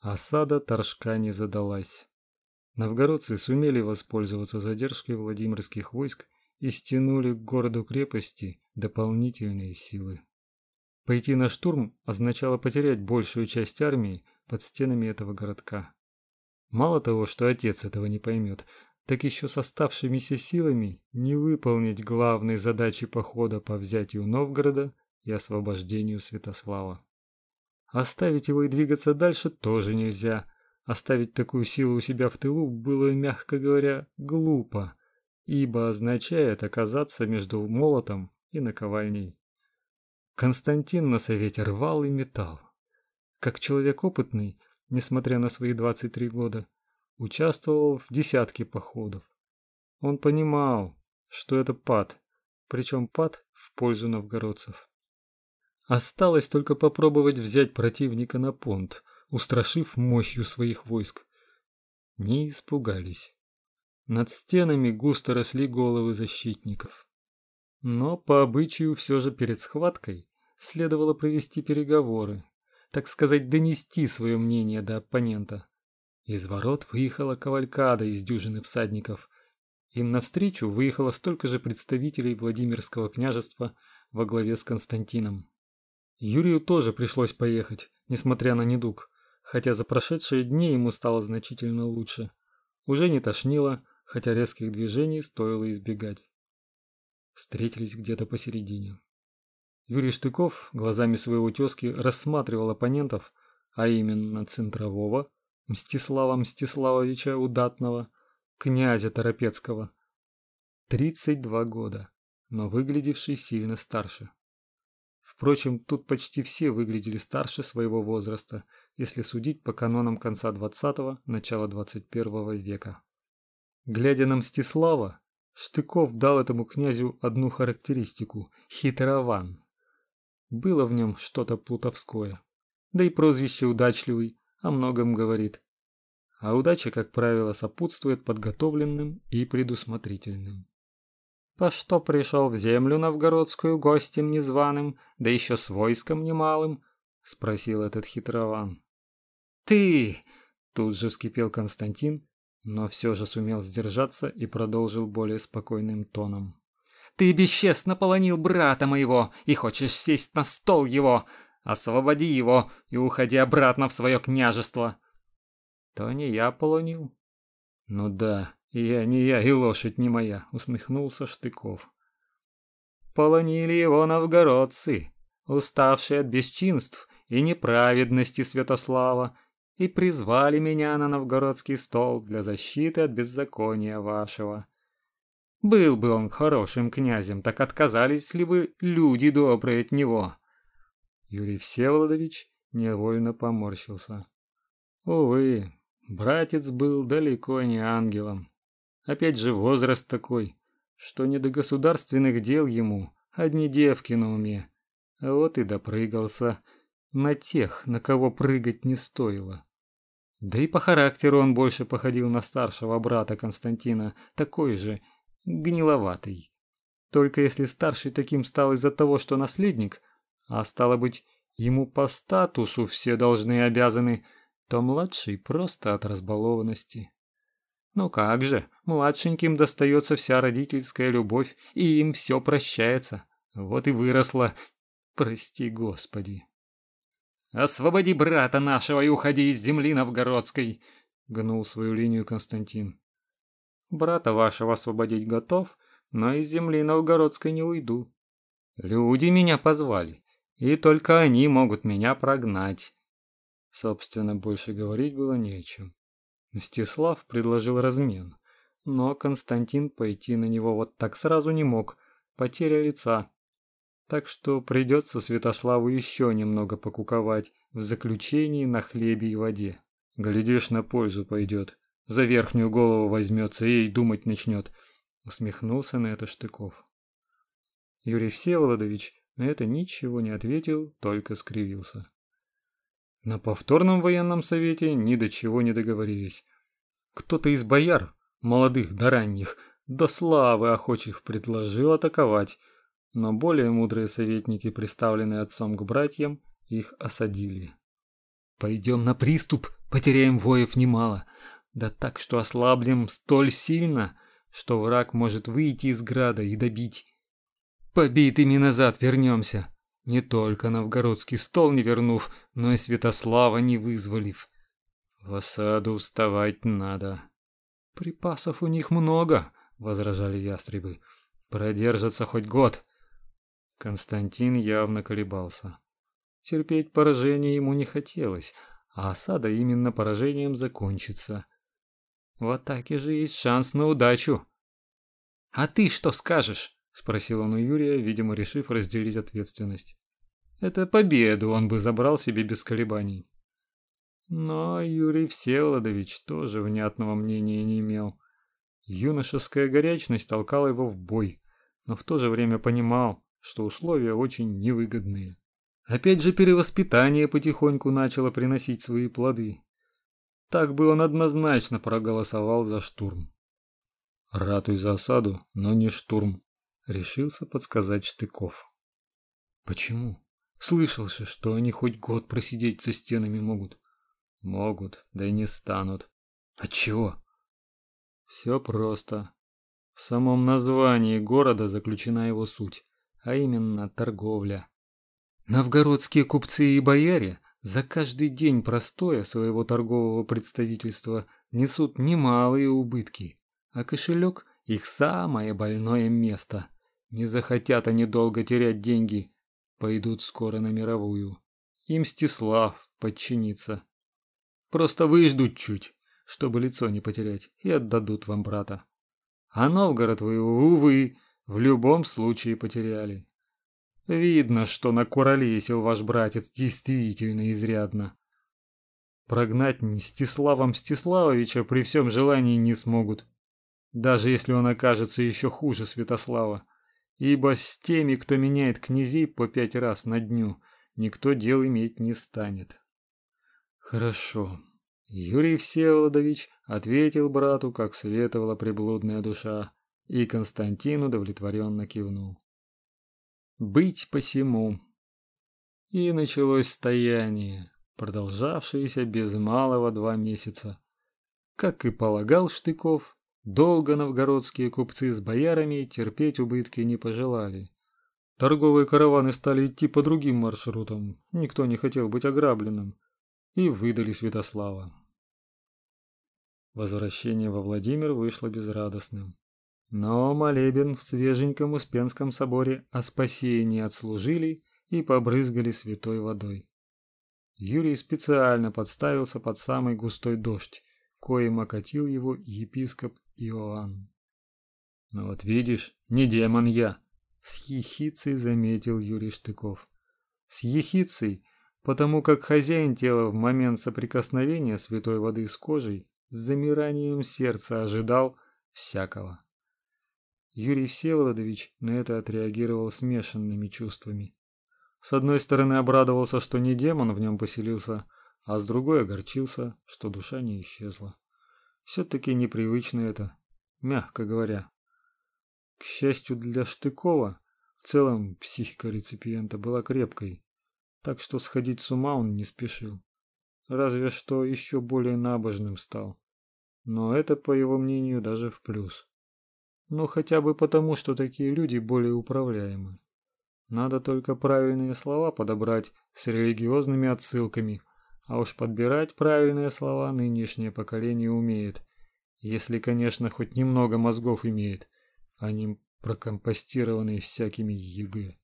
Осада Торжка не задалась. Новгородцы сумели воспользоваться задержкой Владимирских войск и стянули к городу-крепости дополнительные силы. Пойти на штурм означало потерять большую часть армии под стенами этого городка. Мало того, что отец этого не поймет, так еще с оставшимися силами не выполнить главной задачи похода по взятию Новгорода и освобождению Святослава. Оставить его и двигаться дальше тоже нельзя. Оставить такую силу у себя в тылу было, мягко говоря, глупо, ибо означает оказаться между молотом и наковальней. Константин на совете рвал и метал. Как человек опытный, несмотря на свои 23 года, участвовал в десятке походов. Он понимал, что это пад, причем пад в пользу новгородцев. Осталось только попробовать взять противника на понт, устрашив мощью своих войск. Не испугались. Над стенами густо росли головы защитников. Но по обычаю все же перед схваткой следовало провести переговоры, так сказать, донести свое мнение до оппонента. Из ворот выехала кавалькада из дюжины всадников. Им навстречу выехало столько же представителей Владимирского княжества во главе с Константином. Юрию тоже пришлось поехать, несмотря на недуг, хотя за прошедшие дни ему стало значительно лучше. Уже не тошнило, хотя резких движений стоило избегать. Встретились где-то посередине. Юрий Штыков глазами своего тезки рассматривал оппонентов, а именно центрового, Мстислава Мстиславовича Удатного, князя Торопецкого. 32 года, но выглядевший сильно старше. Впрочем, тут почти все выглядели старше своего возраста, если судить по канонам конца 20-го, начала 21 века. Глядя на Мстислава, Штыков дал этому князю одну характеристику – хитрован. Было в нем что-то плутовское. Да и прозвище удачливый о многом говорит. А удача, как правило, сопутствует подготовленным и предусмотрительным. По что пришел в землю новгородскую гостем незваным, да еще с войском немалым? спросил этот хитрован. Ты! Тут же вскипел Константин, но все же сумел сдержаться и продолжил более спокойным тоном. Ты бесчестно полонил брата моего и хочешь сесть на стол его. Освободи его и уходи обратно в свое княжество. То не я полонил. Ну да, я не я и лошадь не моя, усмехнулся Штыков. Полонили его новгородцы, уставшие от бесчинств и неправедности Святослава, и призвали меня на новгородский стол для защиты от беззакония вашего. Был бы он хорошим князем, так отказались ли бы люди добрые от него? Юрий Всеволодович невольно поморщился. Увы, братец был далеко не ангелом. Опять же возраст такой, что не до государственных дел ему, одни девки на уме. А вот и допрыгался на тех, на кого прыгать не стоило. Да и по характеру он больше походил на старшего брата Константина, такой же гниловатый. Только если старший таким стал из-за того, что наследник, а стало быть, ему по статусу все должны и обязаны, то младший просто от разбалованности. Ну как же, младшеньким достается вся родительская любовь, и им все прощается. Вот и выросла. Прости, Господи. Освободи брата нашего и уходи из земли новгородской, гнул свою линию Константин. Брата вашего освободить готов, но из земли новгородской не уйду. Люди меня позвали, и только они могут меня прогнать. Собственно, больше говорить было не о чем. Мстислав предложил размен, но Константин пойти на него вот так сразу не мог, потеря лица. Так что придется Святославу еще немного покуковать в заключении на хлебе и воде. Глядишь, на пользу пойдет за верхнюю голову возьмется и думать начнет. Усмехнулся на это Штыков. Юрий Всеволодович на это ничего не ответил, только скривился. На повторном военном совете ни до чего не договорились. Кто-то из бояр, молодых да ранних, до славы охочих предложил атаковать, но более мудрые советники, представленные отцом к братьям, их осадили. «Пойдем на приступ!» Потеряем воев немало, да так, что ослабнем столь сильно, что враг может выйти из града и добить. Побитыми назад вернемся, не только новгородский стол не вернув, но и Святослава не вызволив. В осаду вставать надо. Припасов у них много, возражали ястребы. Продержатся хоть год. Константин явно колебался. Терпеть поражение ему не хотелось, а осада именно поражением закончится. В атаке же есть шанс на удачу. А ты что скажешь? спросил он у Юрия, видимо, решив разделить ответственность. Это победу он бы забрал себе без колебаний. Но Юрий Всеволодович тоже внятного мнения не имел. Юношеская горячность толкала его в бой, но в то же время понимал, что условия очень невыгодные. Опять же перевоспитание потихоньку начало приносить свои плоды. Так бы он однозначно проголосовал за штурм. Ратуй за осаду, но не штурм, решился подсказать Штыков. Почему? Слышал же, что они хоть год просидеть за стенами могут. Могут, да и не станут. А чего? Все просто. В самом названии города заключена его суть, а именно торговля. Новгородские купцы и бояре за каждый день простоя своего торгового представительства несут немалые убытки, а кошелек – их самое больное место. Не захотят они долго терять деньги, пойдут скоро на мировую. Им Мстислав подчинится. Просто выждут чуть, чтобы лицо не потерять, и отдадут вам брата. А Новгород вы, увы, в любом случае потеряли. Видно, что на накуролесил ваш братец действительно изрядно. Прогнать Мстислава Мстиславовича при всем желании не смогут, даже если он окажется еще хуже Святослава, ибо с теми, кто меняет князей по пять раз на дню, никто дел иметь не станет. Хорошо. Юрий Всеволодович ответил брату, как световала приблудная душа, и Константин удовлетворенно кивнул быть посему. И началось стояние, продолжавшееся без малого два месяца. Как и полагал Штыков, долго новгородские купцы с боярами терпеть убытки не пожелали. Торговые караваны стали идти по другим маршрутам, никто не хотел быть ограбленным, и выдали Святослава. Возвращение во Владимир вышло безрадостным. Но молебен в свеженьком Успенском соборе о спасении отслужили и побрызгали святой водой. Юрий специально подставился под самый густой дождь, коим окатил его епископ Иоанн. «Ну вот видишь, не демон я», — с ехицей заметил Юрий Штыков. С ехицей, потому как хозяин тела в момент соприкосновения святой воды с кожей с замиранием сердца ожидал всякого. Юрий Всеволодович на это отреагировал смешанными чувствами. С одной стороны обрадовался, что не демон в нем поселился, а с другой огорчился, что душа не исчезла. все таки непривычно это, мягко говоря. К счастью для Штыкова, в целом психика реципиента была крепкой, так что сходить с ума он не спешил. Разве что еще более набожным стал. Но это, по его мнению, даже в плюс. Ну, хотя бы потому, что такие люди более управляемы. Надо только правильные слова подобрать с религиозными отсылками, а уж подбирать правильные слова нынешнее поколение умеет, если, конечно, хоть немного мозгов имеет, а не прокомпостированные всякими ЕГЭ.